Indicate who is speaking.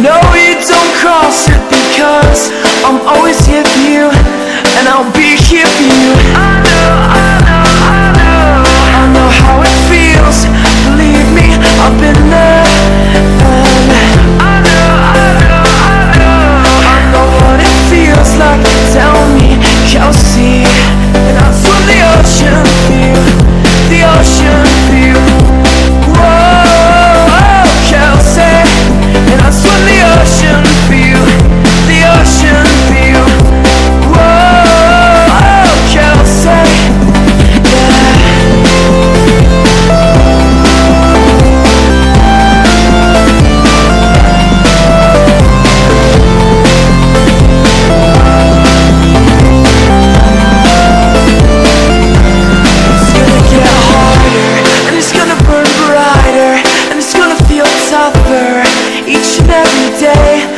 Speaker 1: No, you don't cross it because I'm always Hey.